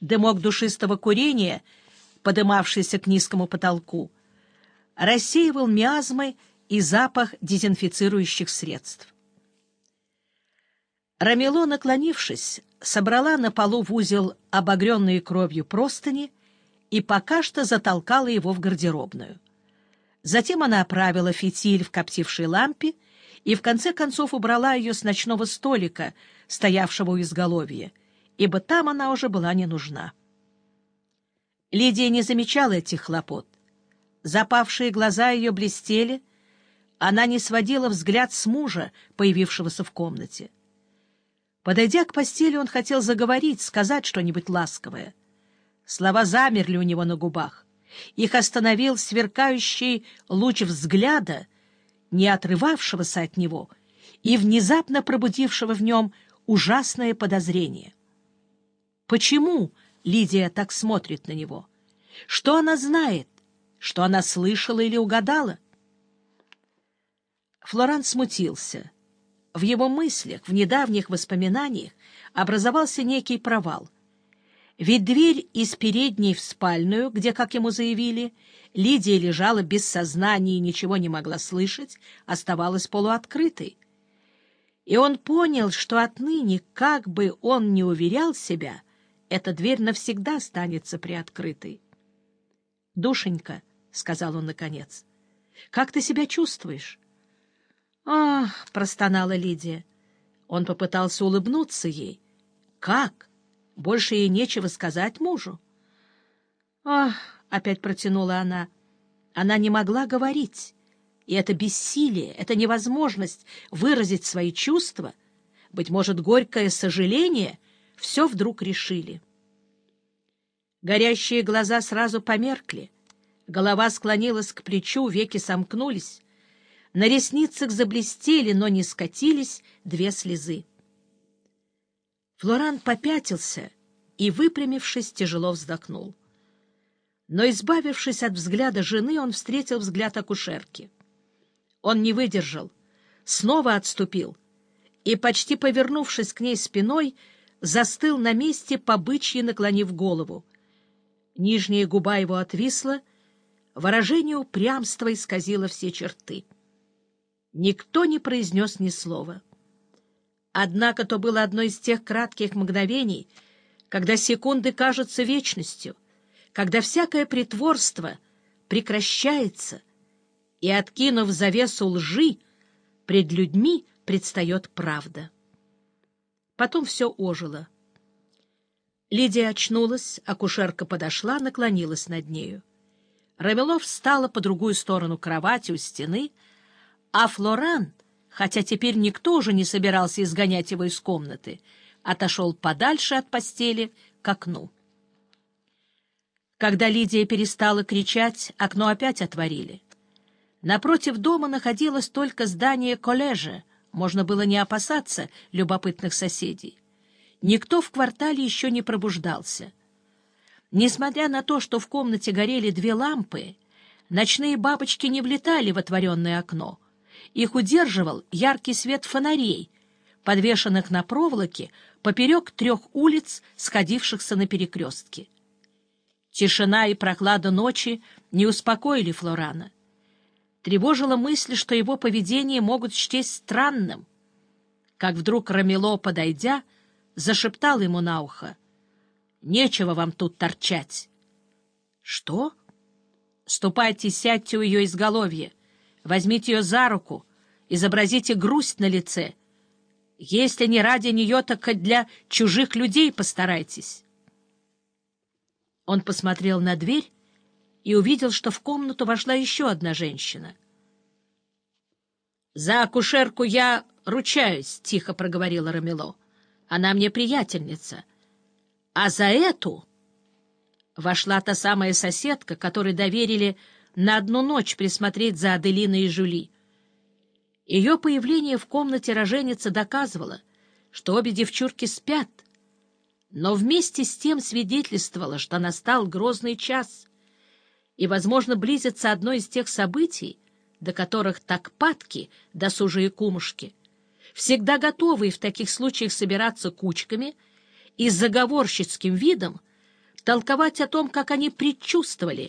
Дымок душистого курения, подымавшийся к низкому потолку, рассеивал миазмы и запах дезинфицирующих средств. Рамило, наклонившись, собрала на полу в узел обогренные кровью простыни и пока что затолкала его в гардеробную. Затем она оправила фитиль в коптившей лампе и в конце концов убрала ее с ночного столика, стоявшего у изголовья, ибо там она уже была не нужна. Лидия не замечала этих хлопот. Запавшие глаза ее блестели, она не сводила взгляд с мужа, появившегося в комнате. Подойдя к постели, он хотел заговорить, сказать что-нибудь ласковое. Слова замерли у него на губах. Их остановил сверкающий луч взгляда, не отрывавшегося от него и внезапно пробудившего в нем ужасное подозрение. Почему Лидия так смотрит на него? Что она знает? Что она слышала или угадала? Флоран смутился. В его мыслях, в недавних воспоминаниях образовался некий провал — ведь дверь из передней в спальную, где, как ему заявили, Лидия лежала без сознания и ничего не могла слышать, оставалась полуоткрытой. И он понял, что отныне, как бы он ни уверял себя, эта дверь навсегда останется приоткрытой. — Душенька, — сказал он наконец, — как ты себя чувствуешь? — Ах, — простонала Лидия. Он попытался улыбнуться ей. — Как? — больше ей нечего сказать мужу. «Ах!» — опять протянула она. Она не могла говорить. И это бессилие, это невозможность выразить свои чувства, быть может, горькое сожаление, все вдруг решили. Горящие глаза сразу померкли, голова склонилась к плечу, веки сомкнулись. На ресницах заблестели, но не скатились две слезы. Флоран попятился и, выпрямившись, тяжело вздохнул. Но, избавившись от взгляда жены, он встретил взгляд акушерки. Он не выдержал, снова отступил и, почти повернувшись к ней спиной, застыл на месте, побычьи наклонив голову. Нижняя губа его отвисла, выражение упрямства исказило все черты. Никто не произнес ни слова. Однако то было одно из тех кратких мгновений, когда секунды кажутся вечностью, когда всякое притворство прекращается, и, откинув завесу лжи, пред людьми предстает правда. Потом все ожило. Лидия очнулась, акушерка подошла, наклонилась над нею. Рамелов встала по другую сторону кровати у стены, а Флоран — хотя теперь никто уже не собирался изгонять его из комнаты, отошел подальше от постели к окну. Когда Лидия перестала кричать, окно опять отворили. Напротив дома находилось только здание коллежа, можно было не опасаться любопытных соседей. Никто в квартале еще не пробуждался. Несмотря на то, что в комнате горели две лампы, ночные бабочки не влетали в отворенное окно — их удерживал яркий свет фонарей, подвешенных на проволоке поперек трех улиц, сходившихся на перекрестке. Тишина и прохлада ночи не успокоили Флорана. Тревожила мысль, что его поведение могут счесть странным. Как вдруг Рамило, подойдя, зашептал ему на ухо. «Нечего вам тут торчать». «Что?» «Ступайте, сядьте у ее изголовья. Возьмите ее за руку, изобразите грусть на лице. Если не ради нее, так и для чужих людей постарайтесь. Он посмотрел на дверь и увидел, что в комнату вошла еще одна женщина. «За акушерку я ручаюсь», — тихо проговорила Рамило. «Она мне приятельница. А за эту...» Вошла та самая соседка, которой доверили на одну ночь присмотреть за Аделиной и Жюли. Ее появление в комнате роженицы доказывало, что обе девчурки спят, но вместе с тем свидетельствовало, что настал грозный час, и, возможно, близится одно из тех событий, до которых так падки досужие кумушки, всегда готовые в таких случаях собираться кучками и с заговорщицким видом толковать о том, как они предчувствовали,